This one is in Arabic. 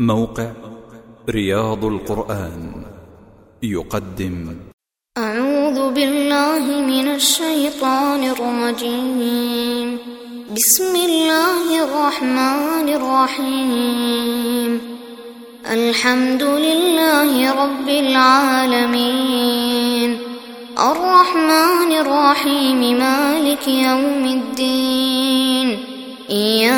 موقع رياض القرآن يقدم. أعوذ بالله من الشيطان الرجيم. بسم الله الرحمن الرحيم. الحمد لله رب العالمين. الرحمن الرحيم مالك يوم الدين.